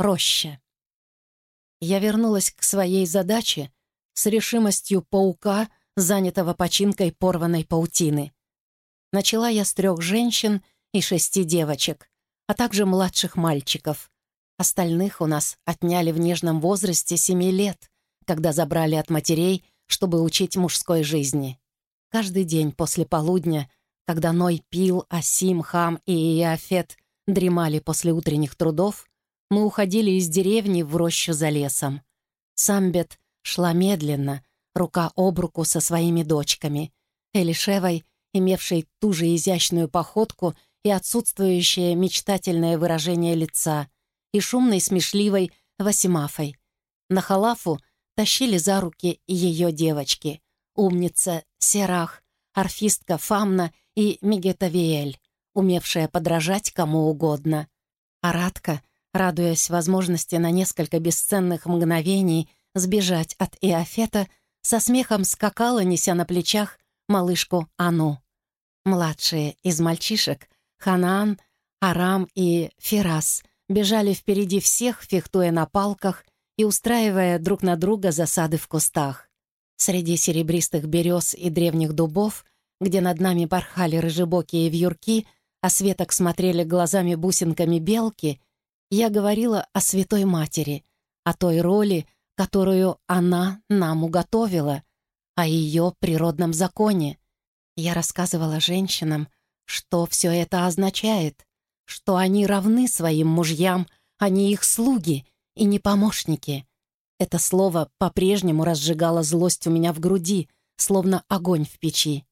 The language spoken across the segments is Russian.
Роща. Я вернулась к своей задаче с решимостью паука, занятого починкой порванной паутины. Начала я с трех женщин и шести девочек, а также младших мальчиков. Остальных у нас отняли в нежном возрасте семи лет, когда забрали от матерей, чтобы учить мужской жизни. Каждый день после полудня, когда Ной пил, Асим, Хам и Иофет дремали после утренних трудов, мы уходили из деревни в рощу за лесом. Самбет шла медленно, рука об руку со своими дочками. Элишевой, имевшей ту же изящную походку и отсутствующее мечтательное выражение лица, и шумной смешливой Васимафой. На халафу тащили за руки ее девочки. Умница Серах, арфистка Фамна и Мегетавиэль, умевшая подражать кому угодно. Аратка, радуясь возможности на несколько бесценных мгновений сбежать от Иофета, со смехом скакала, неся на плечах малышку Ану. Младшие из мальчишек, Ханаан, Арам и Фирас, бежали впереди всех, фехтуя на палках и устраивая друг на друга засады в кустах. Среди серебристых берез и древних дубов, где над нами порхали рыжебокие вьюрки, а светок смотрели глазами-бусинками белки, я говорила о Святой Матери, о той роли, которую она нам уготовила, о ее природном законе. Я рассказывала женщинам, что все это означает, что они равны своим мужьям, они их слуги и не помощники. Это слово по-прежнему разжигало злость у меня в груди, словно огонь в печи.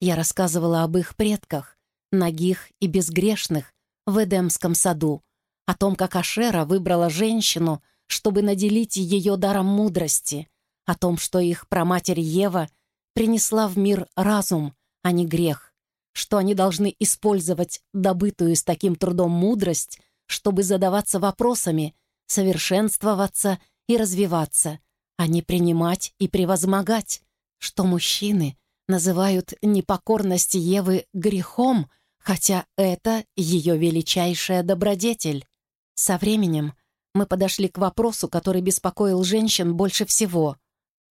Я рассказывала об их предках, нагих и безгрешных, в Эдемском саду, о том, как Ашера выбрала женщину, чтобы наделить ее даром мудрости, о том, что их праматерь Ева принесла в мир разум, а не грех, что они должны использовать добытую с таким трудом мудрость, чтобы задаваться вопросами, совершенствоваться и развиваться, а не принимать и превозмогать, что мужчины называют непокорность Евы грехом, хотя это ее величайшая добродетель. Со временем мы подошли к вопросу, который беспокоил женщин больше всего,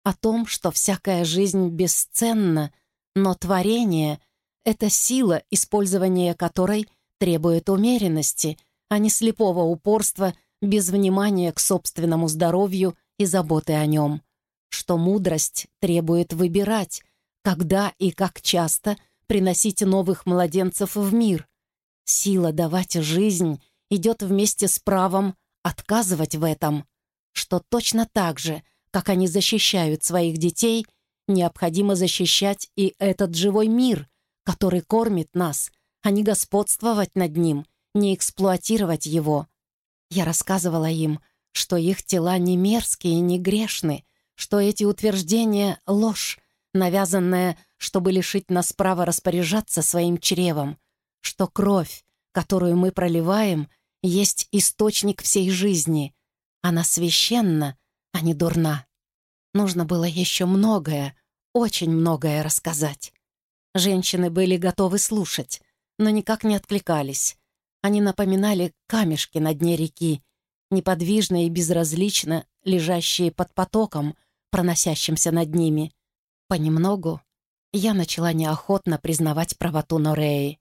о том, что всякая жизнь бесценна, но творение — это сила, использование которой требует умеренности, а не слепого упорства — без внимания к собственному здоровью и заботы о нем, что мудрость требует выбирать, когда и как часто приносить новых младенцев в мир. Сила давать жизнь идет вместе с правом отказывать в этом, что точно так же, как они защищают своих детей, необходимо защищать и этот живой мир, который кормит нас, а не господствовать над ним, не эксплуатировать его. Я рассказывала им, что их тела не мерзкие и не грешны, что эти утверждения — ложь, навязанная, чтобы лишить нас права распоряжаться своим чревом, что кровь, которую мы проливаем, есть источник всей жизни. Она священна, а не дурна. Нужно было еще многое, очень многое рассказать. Женщины были готовы слушать, но никак не откликались. Они напоминали камешки на дне реки, неподвижно и безразлично лежащие под потоком, проносящимся над ними. Понемногу я начала неохотно признавать правоту Нореи.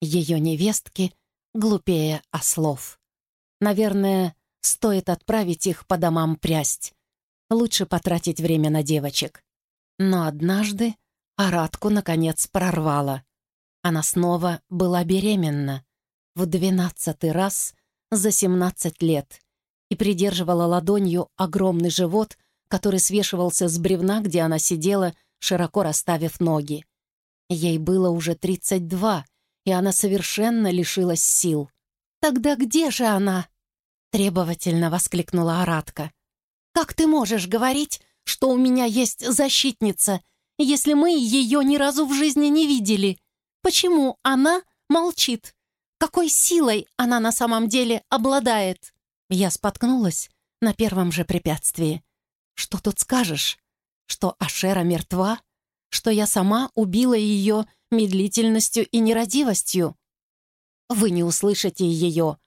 Ее невестки глупее ослов. Наверное, стоит отправить их по домам прясть. Лучше потратить время на девочек. Но однажды Аратку, наконец, прорвала. Она снова была беременна в двенадцатый раз за семнадцать лет и придерживала ладонью огромный живот, который свешивался с бревна, где она сидела, широко расставив ноги. Ей было уже тридцать два, и она совершенно лишилась сил. «Тогда где же она?» — требовательно воскликнула Аратка. «Как ты можешь говорить, что у меня есть защитница, если мы ее ни разу в жизни не видели? Почему она молчит?» Какой силой она на самом деле обладает? Я споткнулась на первом же препятствии. Что тут скажешь? Что Ашера мертва? Что я сама убила ее медлительностью и нерадивостью? Вы не услышите ее.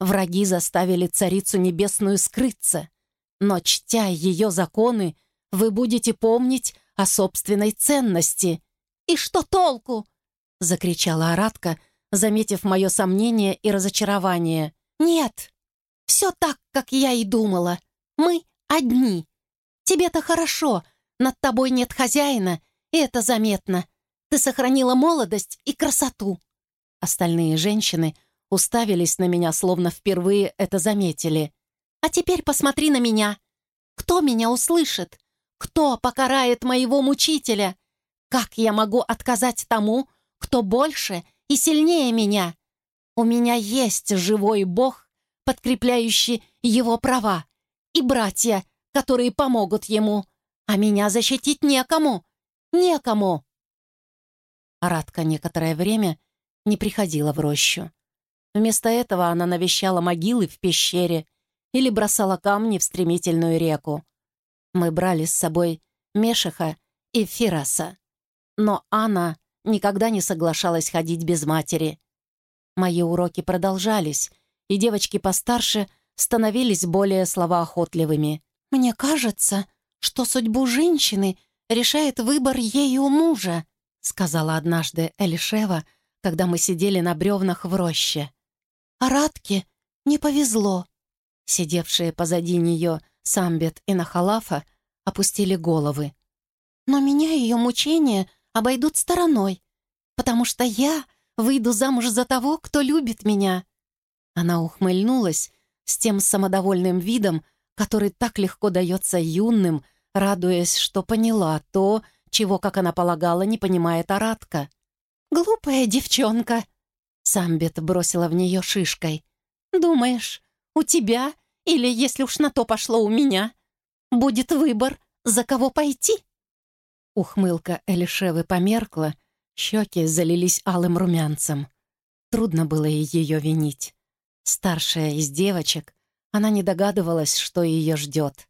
Враги заставили Царицу Небесную скрыться, но, чтя ее законы, вы будете помнить о собственной ценности. «И что толку?» — закричала Аратка, заметив мое сомнение и разочарование. «Нет, все так, как я и думала. Мы одни. Тебе-то хорошо, над тобой нет хозяина, это заметно. Ты сохранила молодость и красоту». Остальные женщины уставились на меня, словно впервые это заметили. «А теперь посмотри на меня. Кто меня услышит? Кто покарает моего мучителя? Как я могу отказать тому, кто больше и сильнее меня? У меня есть живой Бог, подкрепляющий его права, и братья, которые помогут ему, а меня защитить некому, некому. Радка некоторое время не приходила в рощу. Вместо этого она навещала могилы в пещере или бросала камни в стремительную реку. Мы брали с собой Мешиха и Фираса. Но Анна никогда не соглашалась ходить без матери. Мои уроки продолжались, и девочки постарше становились более словоохотливыми. «Мне кажется, что судьбу женщины решает выбор ею мужа», сказала однажды Элишева, когда мы сидели на бревнах в роще. А Радке не повезло. Сидевшие позади нее Самбет и Нахалафа опустили головы. Но меня ее мучения обойдут стороной, потому что я выйду замуж за того, кто любит меня». Она ухмыльнулась с тем самодовольным видом, который так легко дается юным, радуясь, что поняла то, чего, как она полагала, не понимает Аратка. «Глупая девчонка!» Самбет бросила в нее шишкой. «Думаешь, у тебя, или, если уж на то пошло, у меня, будет выбор, за кого пойти?» Ухмылка Элишевы померкла, щеки залились алым румянцем. Трудно было ее винить. Старшая из девочек, она не догадывалась, что ее ждет.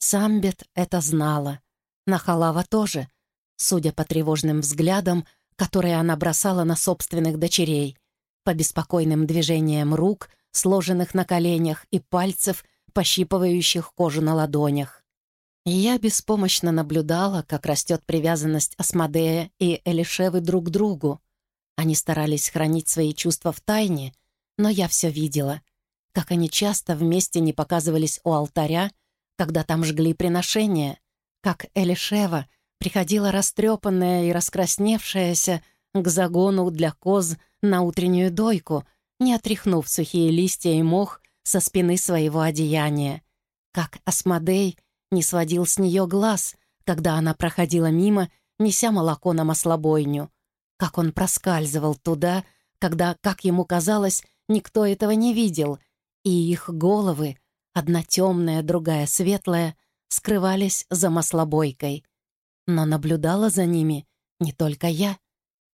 Самбет это знала. Нахалава тоже, судя по тревожным взглядам, которые она бросала на собственных дочерей, по беспокойным движениям рук, сложенных на коленях, и пальцев, пощипывающих кожу на ладонях. Я беспомощно наблюдала, как растет привязанность Асмодея и Элишевы друг к другу. Они старались хранить свои чувства в тайне, но я все видела, как они часто вместе не показывались у алтаря, когда там жгли приношения, как Элишева приходила растрепанная и раскрасневшаяся к загону для коз на утреннюю дойку, не отряхнув сухие листья и мох со спины своего одеяния, как Асмодей — не сводил с нее глаз, когда она проходила мимо, неся молоко на маслобойню. Как он проскальзывал туда, когда, как ему казалось, никто этого не видел, и их головы, одна темная, другая светлая, скрывались за маслобойкой. Но наблюдала за ними не только я.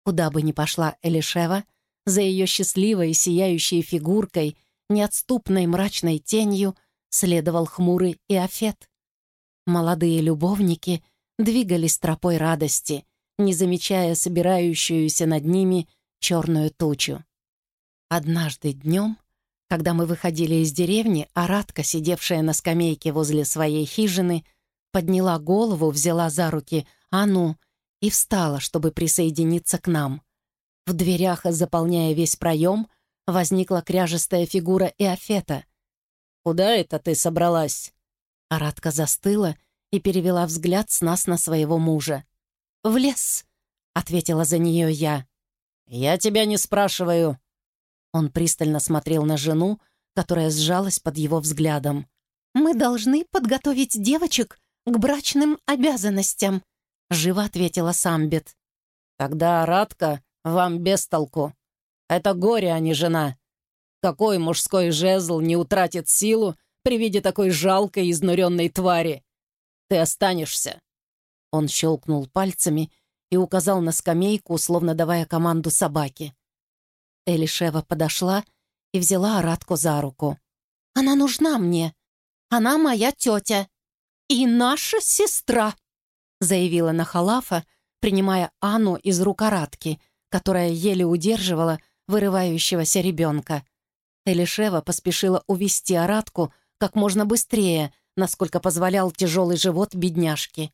Куда бы ни пошла Элишева, за ее счастливой, сияющей фигуркой, неотступной мрачной тенью следовал хмурый Иофет. Молодые любовники двигались тропой радости, не замечая собирающуюся над ними черную тучу. Однажды днем, когда мы выходили из деревни, Аратка, сидевшая на скамейке возле своей хижины, подняла голову, взяла за руки Ану и встала, чтобы присоединиться к нам. В дверях, заполняя весь проем, возникла кряжестая фигура Иофета. «Куда это ты собралась?» Аратка застыла и перевела взгляд с нас на своего мужа. «В лес», — ответила за нее я. «Я тебя не спрашиваю». Он пристально смотрел на жену, которая сжалась под его взглядом. «Мы должны подготовить девочек к брачным обязанностям», — живо ответила Самбет. «Тогда, Аратка, вам без толку. Это горе, а не жена. Какой мужской жезл не утратит силу, при виде такой жалкой, изнуренной твари. Ты останешься». Он щелкнул пальцами и указал на скамейку, словно давая команду собаке. Элишева подошла и взяла Аратку за руку. «Она нужна мне. Она моя тетя. И наша сестра», заявила Нахалафа, принимая Анну из рук Аратки, которая еле удерживала вырывающегося ребенка. Элишева поспешила увести Аратку как можно быстрее, насколько позволял тяжелый живот бедняжки.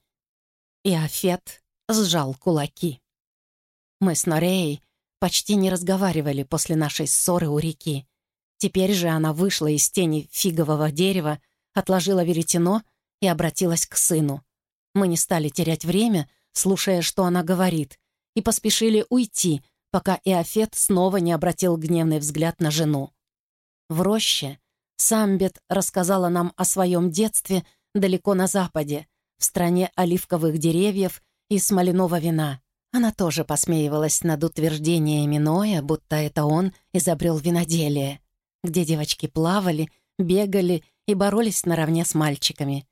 И Афет сжал кулаки. Мы с Нореей почти не разговаривали после нашей ссоры у реки. Теперь же она вышла из тени фигового дерева, отложила веретено и обратилась к сыну. Мы не стали терять время, слушая, что она говорит, и поспешили уйти, пока Иофет снова не обратил гневный взгляд на жену. В роще Самбет рассказала нам о своем детстве далеко на западе, в стране оливковых деревьев и смоляного вина. Она тоже посмеивалась над утверждениями Ноя, будто это он изобрел виноделие, где девочки плавали, бегали и боролись наравне с мальчиками.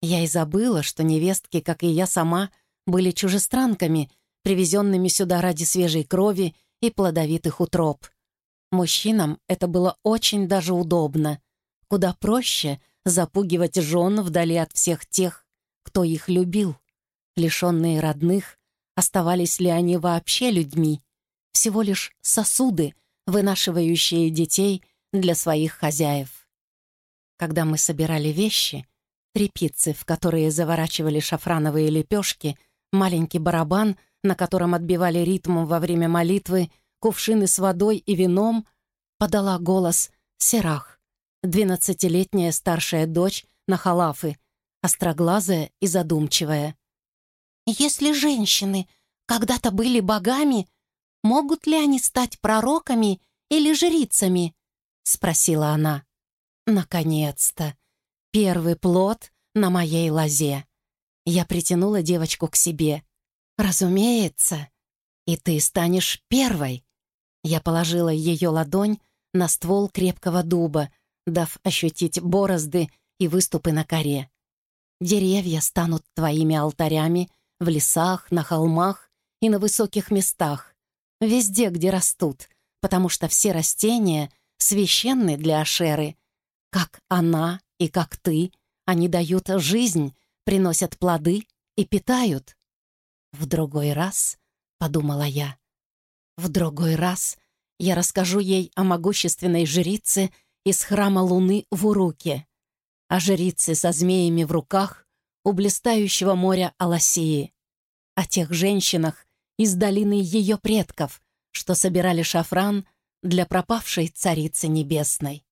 Я и забыла, что невестки, как и я сама, были чужестранками, привезенными сюда ради свежей крови и плодовитых утроб. Мужчинам это было очень даже удобно. Куда проще запугивать жен вдали от всех тех, кто их любил. Лишенные родных, оставались ли они вообще людьми? Всего лишь сосуды, вынашивающие детей для своих хозяев. Когда мы собирали вещи, трепицы, в которые заворачивали шафрановые лепешки, маленький барабан, на котором отбивали ритм во время молитвы, кувшины с водой и вином, подала голос Серах, двенадцатилетняя старшая дочь Нахалафы, остроглазая и задумчивая. «Если женщины когда-то были богами, могут ли они стать пророками или жрицами?» — спросила она. «Наконец-то! Первый плод на моей лозе!» Я притянула девочку к себе. «Разумеется, и ты станешь первой!» Я положила ее ладонь на ствол крепкого дуба, дав ощутить борозды и выступы на коре. Деревья станут твоими алтарями в лесах, на холмах и на высоких местах, везде, где растут, потому что все растения священны для Ашеры. Как она и как ты, они дают жизнь, приносят плоды и питают. В другой раз, — подумала я, — в другой раз я расскажу ей о могущественной жрице из храма Луны в Уруке, о жрице со змеями в руках у блистающего моря Аласии, о тех женщинах из долины ее предков, что собирали шафран для пропавшей Царицы Небесной.